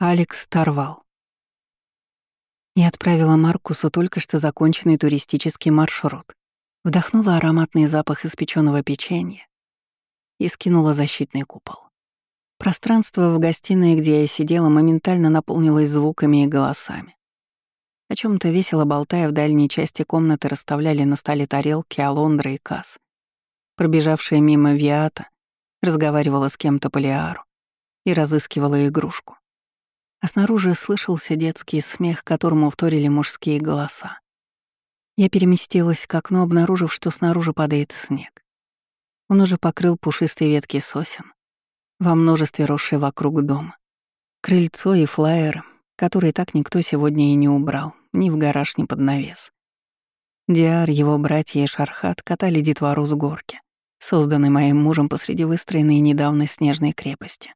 Алекс Тарвал. Я отправила Маркусу только что законченный туристический маршрут, вдохнула ароматный запах испеченного печенья и скинула защитный купол. Пространство в гостиной, где я сидела, моментально наполнилось звуками и голосами. О чем то весело болтая в дальней части комнаты расставляли на столе тарелки, алондра и касс. Пробежавшая мимо Виата разговаривала с кем-то по Лиару и разыскивала игрушку. А снаружи слышался детский смех, которому вторили мужские голоса. Я переместилась к окну, обнаружив, что снаружи падает снег. Он уже покрыл пушистые ветки сосен, во множестве росшие вокруг дома. Крыльцо и флайеры, которые так никто сегодня и не убрал, ни в гараж, ни под навес. Диар, его братья и Шархат катали детвору с горки, созданной моим мужем посреди выстроенной недавно снежной крепости.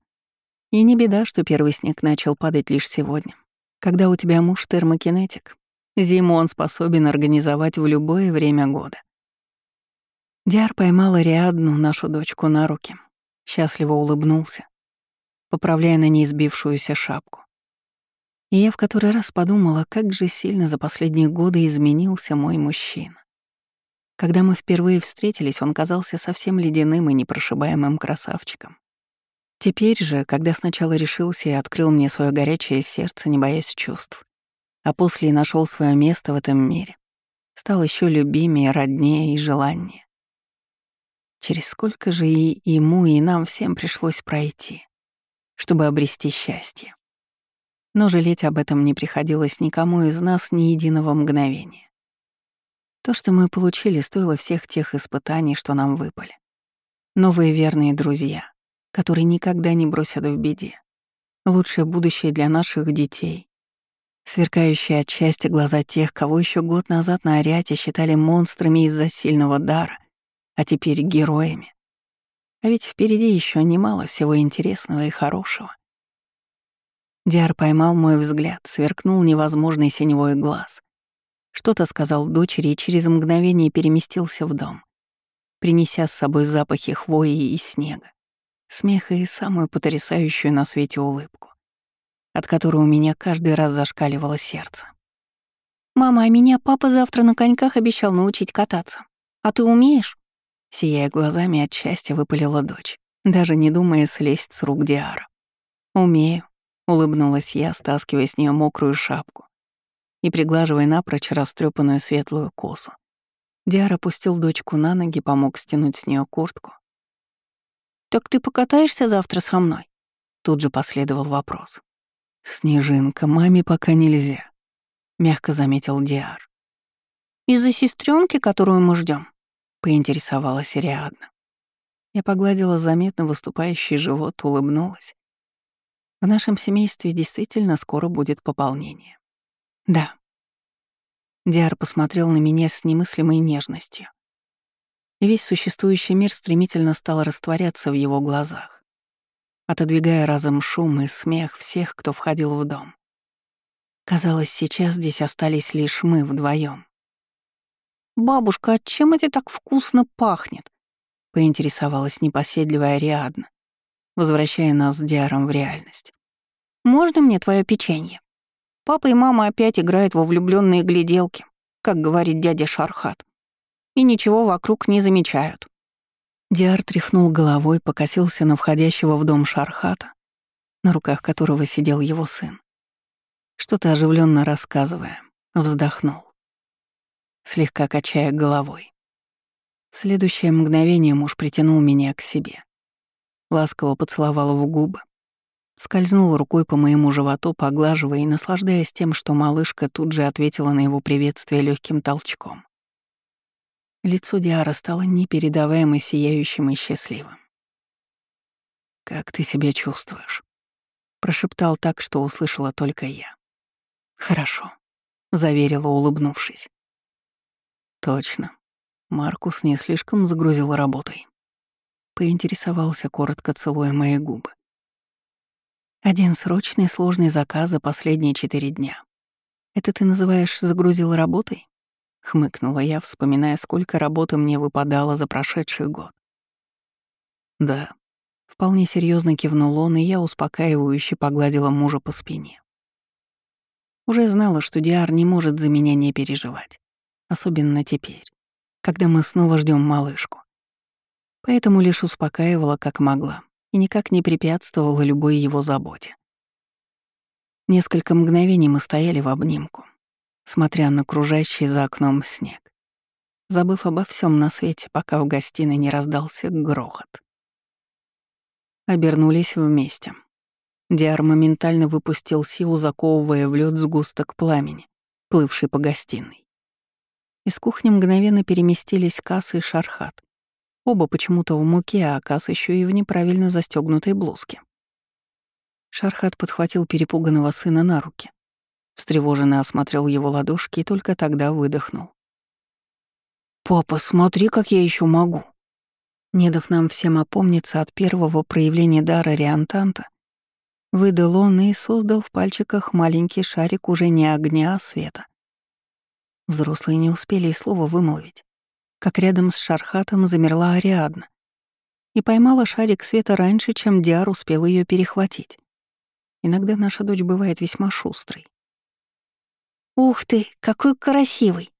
И не беда, что первый снег начал падать лишь сегодня. Когда у тебя муж термокинетик, зиму он способен организовать в любое время года. Диар поймал Ариадну, нашу дочку, на руки, счастливо улыбнулся, поправляя на ней сбившуюся шапку. И я в который раз подумала, как же сильно за последние годы изменился мой мужчина. Когда мы впервые встретились, он казался совсем ледяным и непрошибаемым красавчиком. Теперь же, когда сначала решился и открыл мне свое горячее сердце, не боясь чувств, а после и нашел свое место в этом мире, стал еще любимее, роднее и желаннее. Через сколько же и ему, и нам всем пришлось пройти, чтобы обрести счастье. Но жалеть об этом не приходилось никому из нас ни единого мгновения. То, что мы получили, стоило всех тех испытаний, что нам выпали. Новые верные друзья, которые никогда не бросят в беде. Лучшее будущее для наших детей. Сверкающие от счастья глаза тех, кого еще год назад на Ариате считали монстрами из-за сильного дара, а теперь героями. А ведь впереди еще немало всего интересного и хорошего. Диар поймал мой взгляд, сверкнул невозможный синевой глаз. Что-то сказал дочери и через мгновение переместился в дом, принеся с собой запахи хвои и снега, смеха и самую потрясающую на свете улыбку, от которой у меня каждый раз зашкаливало сердце. «Мама, а меня папа завтра на коньках обещал научить кататься. А ты умеешь?» Сияя глазами от счастья, выпалила дочь, даже не думая слезть с рук Диара. «Умею», Улыбнулась я, стаскивая с нее мокрую шапку и приглаживая напрочь растрепанную светлую косу. Диар опустил дочку на ноги, помог стянуть с нее куртку. «Так ты покатаешься завтра со мной?» Тут же последовал вопрос. «Снежинка, маме пока нельзя», — мягко заметил Диар. «Из-за сестренки, которую мы ждем, поинтересовалась Ариадна. Я погладила заметно выступающий живот, улыбнулась в нашем семействе действительно скоро будет пополнение. Да. Диар посмотрел на меня с немыслимой нежностью. Весь существующий мир стремительно стал растворяться в его глазах, отодвигая разом шум и смех всех, кто входил в дом. Казалось, сейчас здесь остались лишь мы вдвоем. «Бабушка, а чем это так вкусно пахнет?» — поинтересовалась непоседливая Ариадна, возвращая нас с Диаром в реальность. «Можно мне твое печенье?» Папа и мама опять играют во влюбленные гляделки, как говорит дядя Шархат, и ничего вокруг не замечают. Диар тряхнул головой, покосился на входящего в дом Шархата, на руках которого сидел его сын. Что-то оживленно рассказывая, вздохнул, слегка качая головой. В следующее мгновение муж притянул меня к себе ласково поцеловал в губы, скользнул рукой по моему животу, поглаживая и наслаждаясь тем, что малышка тут же ответила на его приветствие легким толчком. Лицо Диара стало непередаваемо сияющим и счастливым. «Как ты себя чувствуешь?» Прошептал так, что услышала только я. «Хорошо», — заверила, улыбнувшись. «Точно. Маркус не слишком загрузил работой». Поинтересовался, коротко целуя мои губы. Один срочный сложный заказ за последние четыре дня. Это ты называешь «загрузил работой»? Хмыкнула я, вспоминая, сколько работы мне выпадало за прошедший год. Да, Вполне серьезно кивнул он, и я успокаивающе погладила мужа по спине. Уже знала, что Диар не может за меня не переживать. Особенно теперь, когда мы снова ждем малышку. Поэтому лишь успокаивала, как могла, и никак не препятствовала любой его заботе. Несколько мгновений мы стояли в обнимку, смотря на кружащий за окном снег, забыв обо всем на свете, пока в гостиной не раздался грохот. Обернулись вместе. Диар моментально выпустил силу, заковывая в лед сгусток пламени, плывший по гостиной. Из кухни мгновенно переместились Касс и Шархат. Оба почему-то в муке, а Касс еще и в неправильно застегнутой блузке. Шархат подхватил перепуганного сына на руки. Встревоженно осмотрел его ладошки и только тогда выдохнул. «Папа, смотри, как я еще могу!» Не дав нам всем опомниться от первого проявления дара Риантанта, выдал он и создал в пальчиках маленький шарик уже не огня, а света. Взрослые не успели и слова вымолвить, как рядом с Шархатом замерла Ариадна и поймала шарик света раньше, чем Диар успел ее перехватить. Иногда наша дочь бывает весьма шустрой. «Ух ты, какой красивый!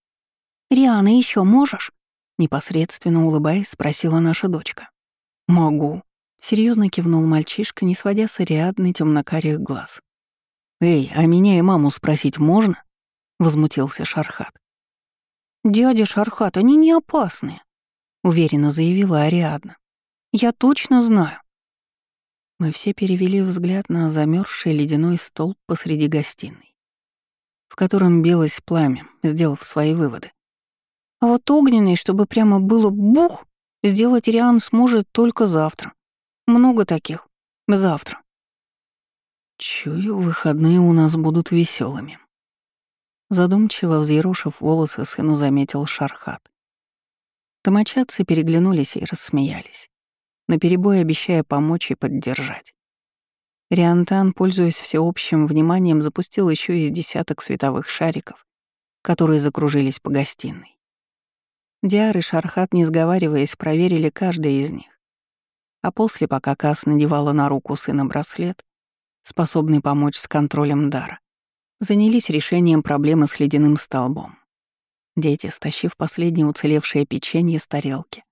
Риана, еще можешь?» Непосредственно улыбаясь, спросила наша дочка. «Могу», — серьезно кивнул мальчишка, не сводя с Ариадны темнокарих глаз. «Эй, а меня и маму спросить можно?» — возмутился Шархат. «Дядя Шархат, они не опасные», — уверенно заявила Ариадна. «Я точно знаю». Мы все перевели взгляд на замерзший ледяной столб посреди гостиной, в котором билось пламя, сделав свои выводы. А вот огненный, чтобы прямо было бух, сделать Риан сможет только завтра. Много таких. Завтра. Чую, выходные у нас будут веселыми. Задумчиво взъерошив волосы, сыну заметил Шархат. Домочадцы переглянулись и рассмеялись наперебой обещая помочь и поддержать. Риантан, пользуясь всеобщим вниманием, запустил еще из десяток световых шариков, которые закружились по гостиной. Диар и Шархат, не сговариваясь, проверили каждый из них. А после, пока Кас надевала на руку сына браслет, способный помочь с контролем дара, занялись решением проблемы с ледяным столбом. Дети, стащив последнее уцелевшее печенье с тарелки,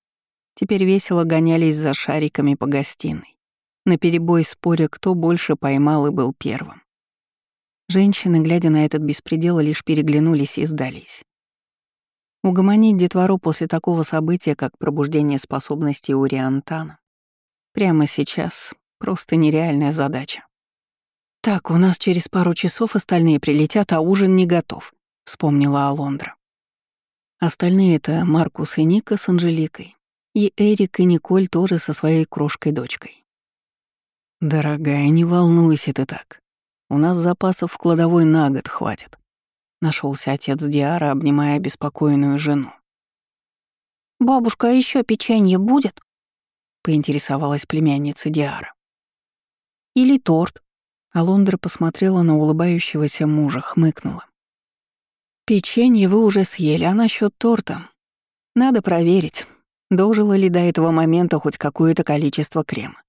Теперь весело гонялись за шариками по гостиной, наперебой споря, кто больше поймал и был первым. Женщины, глядя на этот беспредел, лишь переглянулись и сдались. Угомонить детвору после такого события, как пробуждение способностей у Риантана, прямо сейчас просто нереальная задача. «Так, у нас через пару часов остальные прилетят, а ужин не готов», — вспомнила Алондра. Остальные — это Маркус и Ника с Анжеликой, и Эрик и Николь тоже со своей крошкой-дочкой. «Дорогая, не волнуйся ты так. У нас запасов в кладовой на год хватит», — нашелся отец Диара, обнимая обеспокоенную жену. «Бабушка, а еще печенье будет?» — поинтересовалась племянница Диара. «Или торт?» Алондра посмотрела на улыбающегося мужа, хмыкнула. «Печенье вы уже съели, а насчет торта? Надо проверить. Дожило ли до этого момента хоть какое-то количество крема?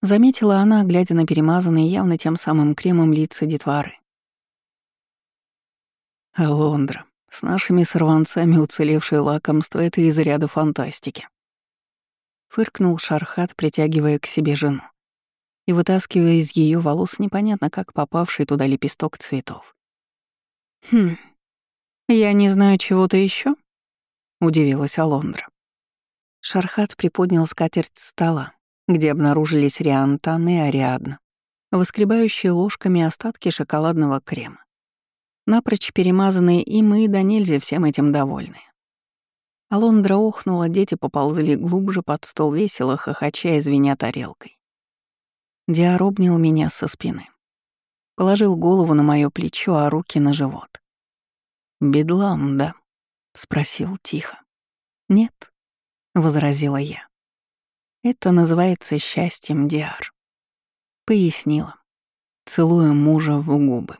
Заметила она, глядя на перемазанные явно тем самым кремом лица детворы. Алондра, с нашими сорванцами уцелевшее лакомство — это из ряда фантастики. Фыркнул Шархат, притягивая к себе жену и вытаскивая из ее волос непонятно как попавший туда лепесток цветов. «Хм, я не знаю чего-то еще? удивилась Алондра. Шархат приподнял скатерть стола, где обнаружились Риантан и Ариадна, выскребающие ложками остатки шоколадного крема. Напрочь перемазанные и мы до нельзя всем этим довольны. Алондра охнула, дети поползли глубже под стол весело, хохоча и звеня тарелкой. Диар обнял меня со спины. Положил голову на мое плечо, а руки на живот. «Бедлам, да?» — спросил тихо. «Нет», возразила я. Это называется счастьем, Диар. Пояснила, целуя мужа в губы.